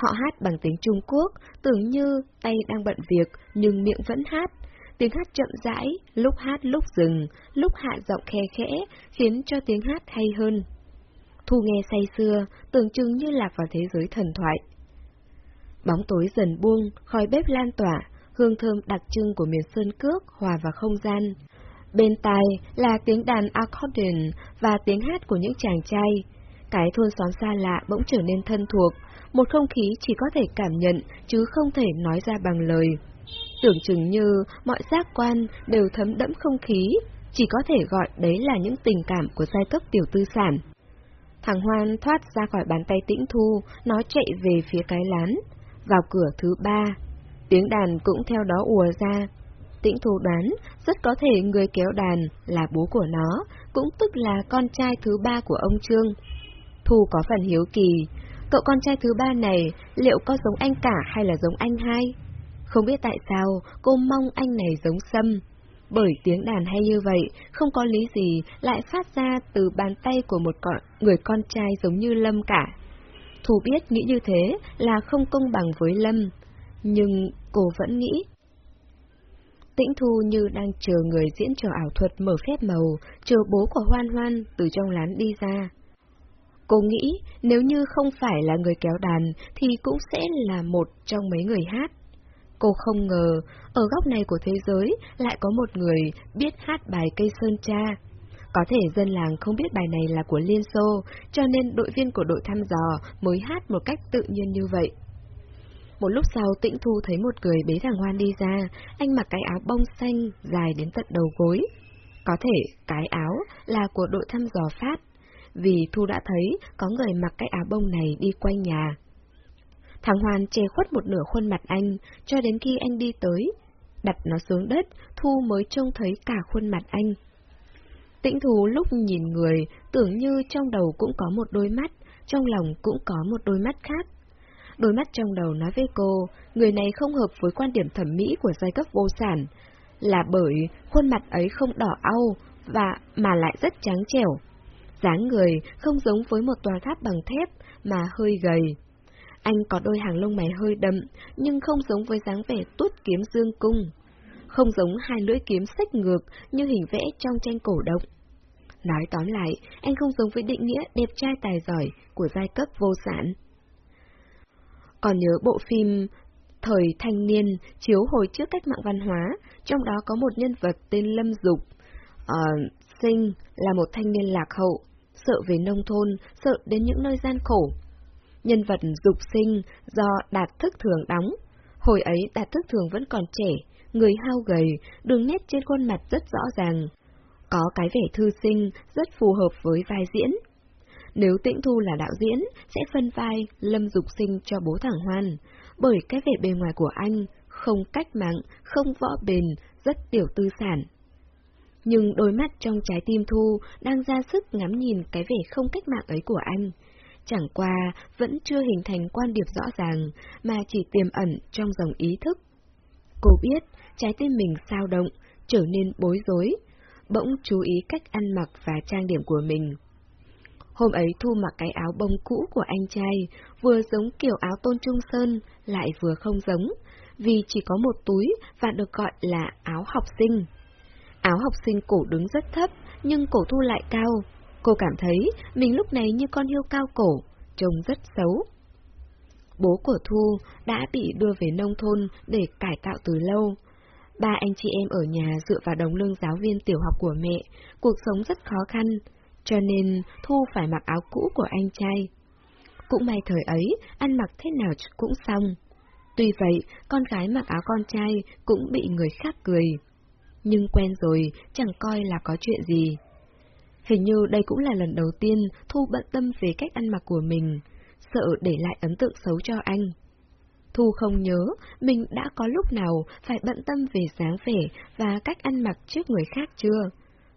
Họ hát bằng tiếng Trung Quốc, tưởng như tay đang bận việc, nhưng miệng vẫn hát. Tiếng hát chậm rãi, lúc hát lúc dừng, lúc hạ giọng khe khẽ, khiến cho tiếng hát hay hơn. Thu nghe say xưa, tưởng chừng như lạc vào thế giới thần thoại. Bóng tối dần buông, khói bếp lan tỏa, hương thơm đặc trưng của miền Sơn Cước hòa vào không gian. Bên tai là tiếng đàn accordion và tiếng hát của những chàng trai. Cái thôn xóm xa lạ bỗng trở nên thân thuộc, một không khí chỉ có thể cảm nhận chứ không thể nói ra bằng lời. Tưởng chừng như mọi giác quan đều thấm đẫm không khí, chỉ có thể gọi đấy là những tình cảm của giai cấp tiểu tư sản. Thằng Hoan thoát ra khỏi bàn tay tĩnh thu, nó chạy về phía cái lán, vào cửa thứ ba. Tiếng đàn cũng theo đó ùa ra. Tĩnh thu đoán, rất có thể người kéo đàn là bố của nó, cũng tức là con trai thứ ba của ông Trương. Thu có phần hiếu kỳ, cậu con trai thứ ba này liệu có giống anh cả hay là giống anh hai? Không biết tại sao cô mong anh này giống Sâm. Bởi tiếng đàn hay như vậy, không có lý gì lại phát ra từ bàn tay của một con, người con trai giống như Lâm cả. Thu biết nghĩ như thế là không công bằng với Lâm, nhưng cô vẫn nghĩ. Tĩnh Thu như đang chờ người diễn trò ảo thuật mở phép màu, chờ bố của Hoan Hoan từ trong lán đi ra. Cô nghĩ nếu như không phải là người kéo đàn thì cũng sẽ là một trong mấy người hát. Cô không ngờ, ở góc này của thế giới lại có một người biết hát bài cây sơn cha. Có thể dân làng không biết bài này là của Liên Xô, cho nên đội viên của đội thăm dò mới hát một cách tự nhiên như vậy. Một lúc sau Tĩnh Thu thấy một người bế thằng Hoan đi ra, anh mặc cái áo bông xanh dài đến tận đầu gối. Có thể cái áo là của đội thăm dò phát, vì Thu đã thấy có người mặc cái áo bông này đi quanh nhà. Thằng Hoan che khuất một nửa khuôn mặt anh, cho đến khi anh đi tới. Đặt nó xuống đất, Thu mới trông thấy cả khuôn mặt anh. Tĩnh thú lúc nhìn người, tưởng như trong đầu cũng có một đôi mắt, trong lòng cũng có một đôi mắt khác. Đôi mắt trong đầu nói với cô, người này không hợp với quan điểm thẩm mỹ của giai cấp vô sản, là bởi khuôn mặt ấy không đỏ au và mà lại rất trắng trẻo dáng người không giống với một tòa tháp bằng thép mà hơi gầy. Anh có đôi hàng lông mày hơi đậm, nhưng không giống với dáng vẻ tuốt kiếm dương cung. Không giống hai lưỡi kiếm sách ngược như hình vẽ trong tranh cổ động. Nói tóm lại, anh không giống với định nghĩa đẹp trai tài giỏi của giai cấp vô sản. Còn nhớ bộ phim Thời thanh niên chiếu hồi trước cách mạng văn hóa, trong đó có một nhân vật tên Lâm Dục. Uh, sinh là một thanh niên lạc hậu, sợ về nông thôn, sợ đến những nơi gian khổ. Nhân vật dục sinh do đạt thức thường đóng. Hồi ấy đạt thức thường vẫn còn trẻ, người hao gầy, đường nét trên khuôn mặt rất rõ ràng. Có cái vẻ thư sinh rất phù hợp với vai diễn. Nếu Tĩnh Thu là đạo diễn, sẽ phân vai Lâm Dục Sinh cho bố thẳng Hoan, bởi cái vẻ bề ngoài của anh không cách mạng, không võ bền, rất tiểu tư sản. Nhưng đôi mắt trong trái tim Thu đang ra sức ngắm nhìn cái vẻ không cách mạng ấy của anh. Chẳng qua vẫn chưa hình thành quan điểm rõ ràng, mà chỉ tiềm ẩn trong dòng ý thức. Cô biết trái tim mình sao động, trở nên bối rối, bỗng chú ý cách ăn mặc và trang điểm của mình. Hôm ấy Thu mặc cái áo bông cũ của anh trai, vừa giống kiểu áo tôn trung sơn, lại vừa không giống, vì chỉ có một túi và được gọi là áo học sinh. Áo học sinh cổ đứng rất thấp, nhưng cổ Thu lại cao. Cô cảm thấy mình lúc này như con hươu cao cổ, trông rất xấu. Bố của Thu đã bị đưa về nông thôn để cải tạo từ lâu. Ba anh chị em ở nhà dựa vào đồng lương giáo viên tiểu học của mẹ, cuộc sống rất khó khăn, cho nên Thu phải mặc áo cũ của anh trai. Cũng may thời ấy, ăn mặc thế nào cũng xong. Tuy vậy, con gái mặc áo con trai cũng bị người khác cười. Nhưng quen rồi, chẳng coi là có chuyện gì. Hình như đây cũng là lần đầu tiên Thu bận tâm về cách ăn mặc của mình, sợ để lại ấn tượng xấu cho anh. Thu không nhớ mình đã có lúc nào phải bận tâm về dáng vẻ và cách ăn mặc trước người khác chưa.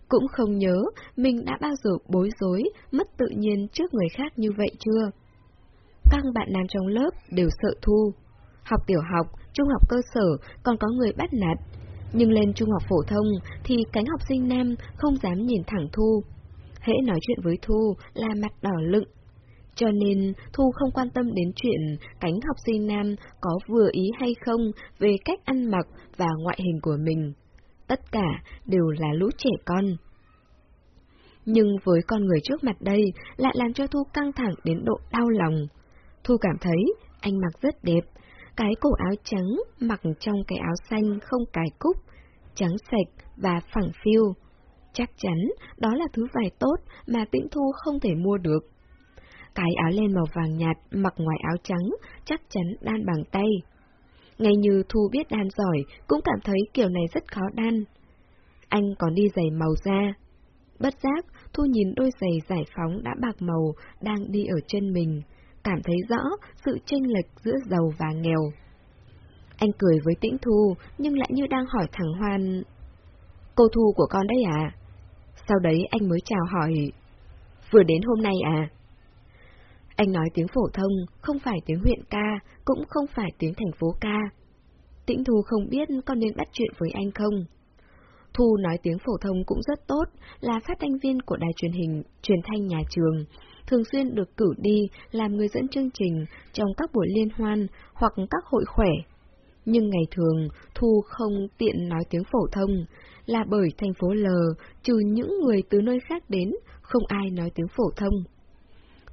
Cũng không nhớ mình đã bao giờ bối rối, mất tự nhiên trước người khác như vậy chưa. Các bạn nam trong lớp đều sợ Thu. Học tiểu học, trung học cơ sở còn có người bắt nạt. Nhưng lên trung học phổ thông thì cánh học sinh nam không dám nhìn thẳng Thu. Hễ nói chuyện với Thu là mặt đỏ lựng, cho nên Thu không quan tâm đến chuyện cánh học sinh nam có vừa ý hay không về cách ăn mặc và ngoại hình của mình. Tất cả đều là lũ trẻ con. Nhưng với con người trước mặt đây lại làm cho Thu căng thẳng đến độ đau lòng. Thu cảm thấy anh mặc rất đẹp, cái cổ áo trắng mặc trong cái áo xanh không cài cúc, trắng sạch và phẳng phiu. Chắc chắn đó là thứ vải tốt mà Tĩnh Thu không thể mua được. Cái áo len màu vàng nhạt mặc ngoài áo trắng chắc chắn đan bằng tay. Ngay như Thu biết đan giỏi, cũng cảm thấy kiểu này rất khó đan. Anh còn đi giày màu da. Bất giác, Thu nhìn đôi giày giải phóng đã bạc màu đang đi ở chân mình, cảm thấy rõ sự chênh lệch giữa giàu và nghèo. Anh cười với tĩnh Thu, nhưng lại như đang hỏi thằng Hoan. Cô Thu của con đấy à? Sau đấy anh mới chào hỏi. Vừa đến hôm nay à? Anh nói tiếng phổ thông, không phải tiếng huyện ca, cũng không phải tiếng thành phố ca. Tĩnh Thu không biết con nên bắt chuyện với anh không. Thu nói tiếng phổ thông cũng rất tốt, là phát thanh viên của đài truyền hình, truyền thanh nhà trường, thường xuyên được cử đi làm người dẫn chương trình trong các buổi liên hoan hoặc các hội khỏe. Nhưng ngày thường, Thu không tiện nói tiếng phổ thông, là bởi thành phố L, trừ những người từ nơi khác đến, không ai nói tiếng phổ thông.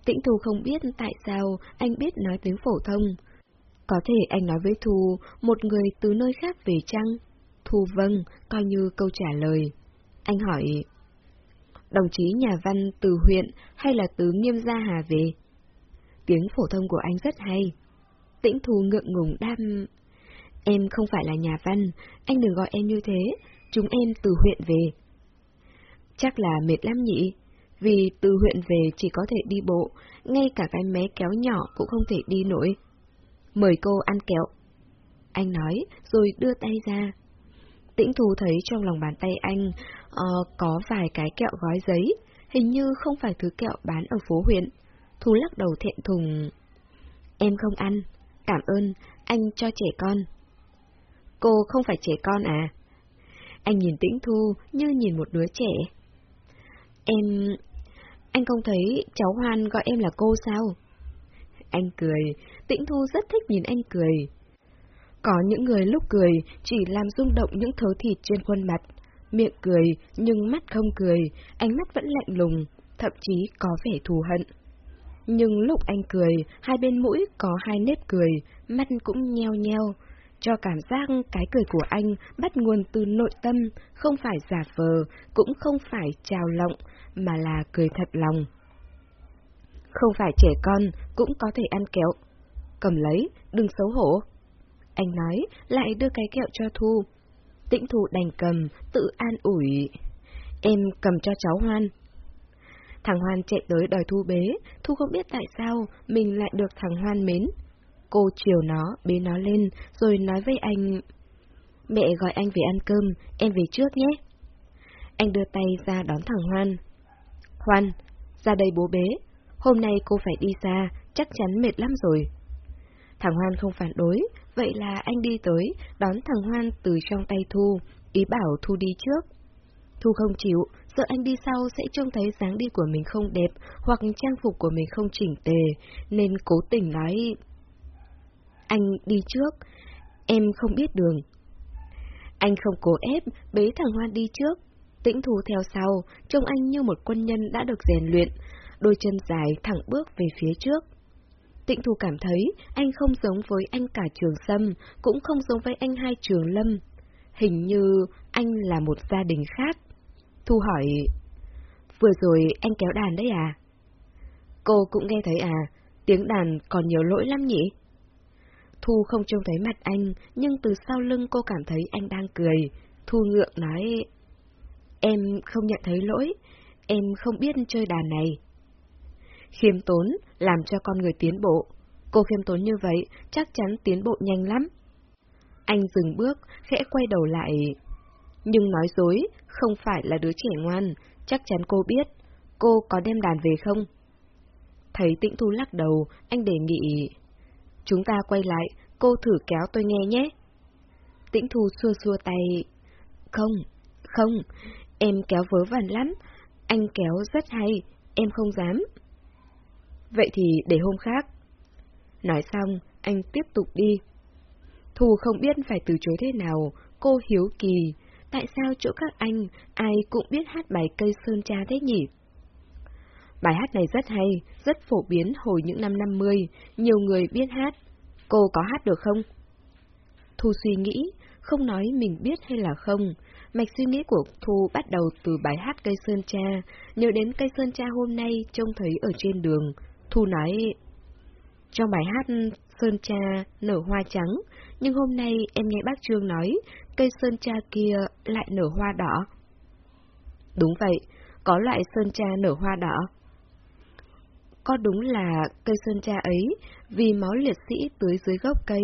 Tĩnh Thu không biết tại sao anh biết nói tiếng phổ thông. Có thể anh nói với Thu, một người từ nơi khác về chăng? Thu vâng, coi như câu trả lời. Anh hỏi, đồng chí nhà văn từ huyện hay là từ nghiêm gia hà về? Tiếng phổ thông của anh rất hay. Tĩnh Thu ngượng ngùng đam... Em không phải là nhà văn, anh đừng gọi em như thế, chúng em từ huyện về. Chắc là mệt lắm nhỉ? vì từ huyện về chỉ có thể đi bộ, ngay cả cái mé kéo nhỏ cũng không thể đi nổi. Mời cô ăn kẹo. Anh nói, rồi đưa tay ra. Tĩnh Thu thấy trong lòng bàn tay anh uh, có vài cái kẹo gói giấy, hình như không phải thứ kẹo bán ở phố huyện. Thu lắc đầu thẹn thùng. Em không ăn, cảm ơn, anh cho trẻ con. Cô không phải trẻ con à? Anh nhìn Tĩnh Thu như nhìn một đứa trẻ. Em... Anh không thấy cháu Hoan gọi em là cô sao? Anh cười, Tĩnh Thu rất thích nhìn anh cười. Có những người lúc cười chỉ làm rung động những thớ thịt trên khuôn mặt, miệng cười nhưng mắt không cười, ánh mắt vẫn lạnh lùng, thậm chí có vẻ thù hận. Nhưng lúc anh cười, hai bên mũi có hai nếp cười, mắt cũng nheo nheo, cho cảm giác cái cười của anh bắt nguồn từ nội tâm, không phải giả vờ, cũng không phải trào lộng, mà là cười thật lòng. Không phải trẻ con, cũng có thể ăn kẹo. Cầm lấy, đừng xấu hổ. Anh nói, lại đưa cái kẹo cho Thu. Tĩnh Thu đành cầm, tự an ủi. Em cầm cho cháu Hoan. Thằng Hoan chạy tới đòi Thu bế, Thu không biết tại sao mình lại được thằng Hoan mến. Cô chiều nó, bế nó lên, rồi nói với anh... Mẹ gọi anh về ăn cơm, em về trước nhé. Anh đưa tay ra đón thằng Hoan. Hoan, ra đây bố bế. Hôm nay cô phải đi xa, chắc chắn mệt lắm rồi. Thằng Hoan không phản đối, vậy là anh đi tới, đón thằng Hoan từ trong tay Thu, ý bảo Thu đi trước. Thu không chịu, sợ anh đi sau sẽ trông thấy dáng đi của mình không đẹp, hoặc trang phục của mình không chỉnh tề, nên cố tình nói... Anh đi trước, em không biết đường. Anh không cố ép, bế thằng Hoan đi trước. Tĩnh Thu theo sau, trông anh như một quân nhân đã được rèn luyện, đôi chân dài thẳng bước về phía trước. Tịnh Thu cảm thấy anh không giống với anh cả trường Sâm, cũng không giống với anh hai trường Lâm. Hình như anh là một gia đình khác. Thu hỏi, vừa rồi anh kéo đàn đấy à? Cô cũng nghe thấy à, tiếng đàn còn nhiều lỗi lắm nhỉ? Thu không trông thấy mặt anh, nhưng từ sau lưng cô cảm thấy anh đang cười. Thu ngượng nói, em không nhận thấy lỗi, em không biết chơi đàn này. Khiêm tốn làm cho con người tiến bộ. Cô khiêm tốn như vậy chắc chắn tiến bộ nhanh lắm. Anh dừng bước, khẽ quay đầu lại. Nhưng nói dối, không phải là đứa trẻ ngoan, chắc chắn cô biết. Cô có đem đàn về không? Thấy tĩnh thu lắc đầu, anh đề nghị. Chúng ta quay lại, cô thử kéo tôi nghe nhé. Tĩnh thu xua xua tay. Không, không, em kéo vớ vẩn lắm. Anh kéo rất hay, em không dám. Vậy thì để hôm khác. Nói xong, anh tiếp tục đi. Thu không biết phải từ chối thế nào, cô hiếu kỳ. Tại sao chỗ các anh, ai cũng biết hát bài cây sơn cha thế nhỉ? Bài hát này rất hay, rất phổ biến hồi những năm 50, nhiều người biết hát. Cô có hát được không? Thu suy nghĩ, không nói mình biết hay là không. Mạch suy nghĩ của Thu bắt đầu từ bài hát cây sơn cha, nhớ đến cây sơn cha hôm nay trông thấy ở trên đường, Thu nói, trong bài hát Sơn Cha nở hoa trắng, nhưng hôm nay em nghe bác Trương nói, cây Sơn Cha kia lại nở hoa đỏ. Đúng vậy, có loại Sơn Cha nở hoa đỏ. Có đúng là cây Sơn Cha ấy vì máu liệt sĩ tưới dưới gốc cây,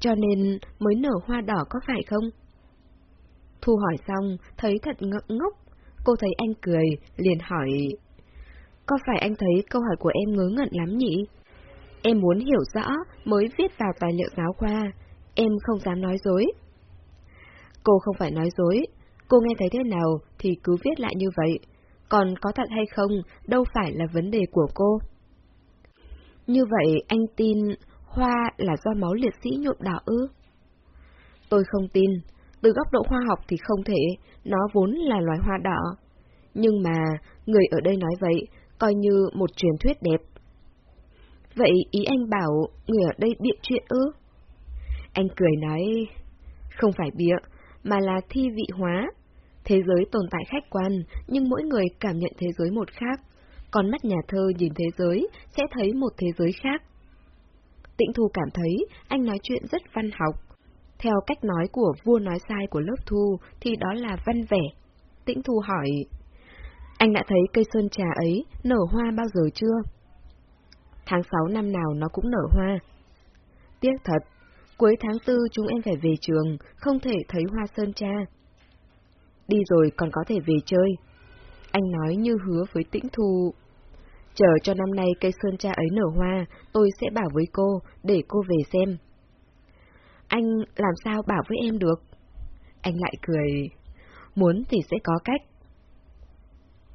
cho nên mới nở hoa đỏ có phải không? Thu hỏi xong, thấy thật ngỡ ngốc. Cô thấy anh cười, liền hỏi có phải anh thấy câu hỏi của em ngớ ngẩn lắm nhỉ? Em muốn hiểu rõ mới viết vào tài liệu giáo khoa. Em không dám nói dối. Cô không phải nói dối. Cô nghe thấy thế nào thì cứ viết lại như vậy. Còn có thật hay không, đâu phải là vấn đề của cô. Như vậy anh tin hoa là do máu liệt sĩ nhuộm đỏ ư? Tôi không tin. Từ góc độ khoa học thì không thể, nó vốn là loài hoa đỏ. Nhưng mà, người ở đây nói vậy, coi như một truyền thuyết đẹp. Vậy ý anh bảo người ở đây bịa chuyện ư? Anh cười nói, không phải bịa, mà là thi vị hóa. Thế giới tồn tại khách quan, nhưng mỗi người cảm nhận thế giới một khác. Còn mắt nhà thơ nhìn thế giới sẽ thấy một thế giới khác. Tĩnh Thu cảm thấy anh nói chuyện rất văn học. Theo cách nói của vua nói sai của lớp Thu thì đó là văn vẻ. Tĩnh Thu hỏi, anh đã thấy cây sơn trà ấy nở hoa bao giờ chưa? Tháng 6 năm nào nó cũng nở hoa. Tiếc thật, cuối tháng 4 chúng em phải về trường, không thể thấy hoa sơn trà. đi rồi còn có thể về chơi. Anh nói như hứa với Tĩnh Thu. Chờ cho năm nay cây sơn trà ấy nở hoa, tôi sẽ bảo với cô, để cô về xem. Anh làm sao bảo với em được? Anh lại cười. Muốn thì sẽ có cách.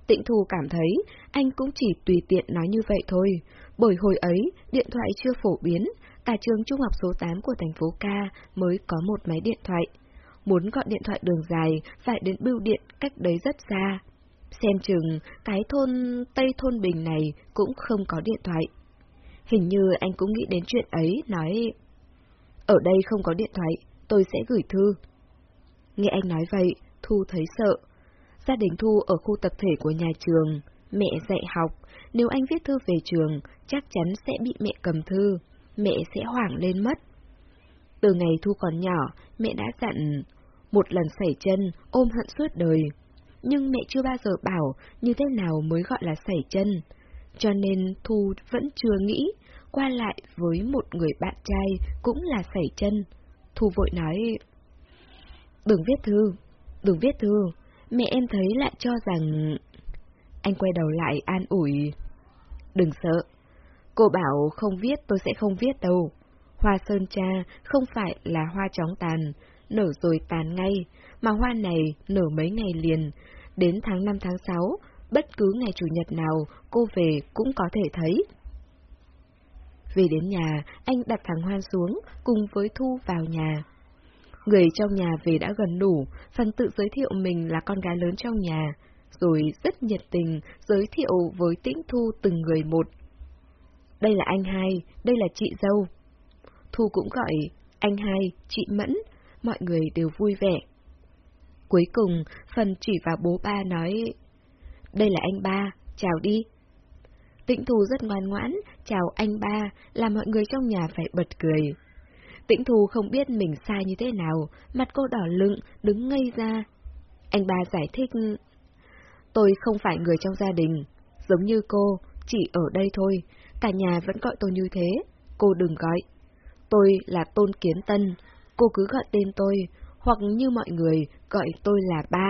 Tịnh thù cảm thấy anh cũng chỉ tùy tiện nói như vậy thôi, bởi hồi ấy điện thoại chưa phổ biến, cả trường trung học số 8 của thành phố Ca mới có một máy điện thoại. Muốn gọi điện thoại đường dài phải đến bưu điện cách đấy rất xa. Xem chừng cái thôn Tây Thôn Bình này cũng không có điện thoại. Hình như anh cũng nghĩ đến chuyện ấy, nói Ở đây không có điện thoại, tôi sẽ gửi thư. Nghe anh nói vậy, Thu thấy sợ. Gia đình Thu ở khu tập thể của nhà trường, mẹ dạy học, nếu anh viết thư về trường, chắc chắn sẽ bị mẹ cầm thư, mẹ sẽ hoảng lên mất. Từ ngày Thu còn nhỏ, mẹ đã dặn, một lần sảy chân, ôm hận suốt đời. Nhưng mẹ chưa bao giờ bảo như thế nào mới gọi là sảy chân. Cho nên Thu vẫn chưa nghĩ, qua lại với một người bạn trai cũng là sảy chân. Thu vội nói, đừng viết thư, đừng viết thư, mẹ em thấy lại cho rằng... Anh quay đầu lại an ủi. Đừng sợ. Cô bảo không viết tôi sẽ không viết đâu. Hoa sơn cha không phải là hoa chóng tàn, nở rồi tàn ngay, mà hoa này nở mấy ngày liền. Đến tháng 5 tháng 6, bất cứ ngày chủ nhật nào cô về cũng có thể thấy. Về đến nhà, anh đặt thằng Hoan xuống, cùng với Thu vào nhà. Người trong nhà về đã gần đủ, phần tự giới thiệu mình là con gái lớn trong nhà, rồi rất nhiệt tình giới thiệu với Tĩnh Thu từng người một. Đây là anh hai, đây là chị dâu. Thu cũng gọi anh hai, chị Mẫn, mọi người đều vui vẻ. Cuối cùng, phần chỉ vào bố ba nói, đây là anh ba, chào đi. Tĩnh Thu rất ngoan ngoãn, chào anh ba, làm mọi người trong nhà phải bật cười. Tĩnh Thu không biết mình sai như thế nào, mặt cô đỏ lựng, đứng ngây ra. Anh ba giải thích, tôi không phải người trong gia đình, giống như cô, chỉ ở đây thôi, cả nhà vẫn gọi tôi như thế, cô đừng gọi. Tôi là Tôn Kiến Tân, cô cứ gọi tên tôi, hoặc như mọi người gọi tôi là ba.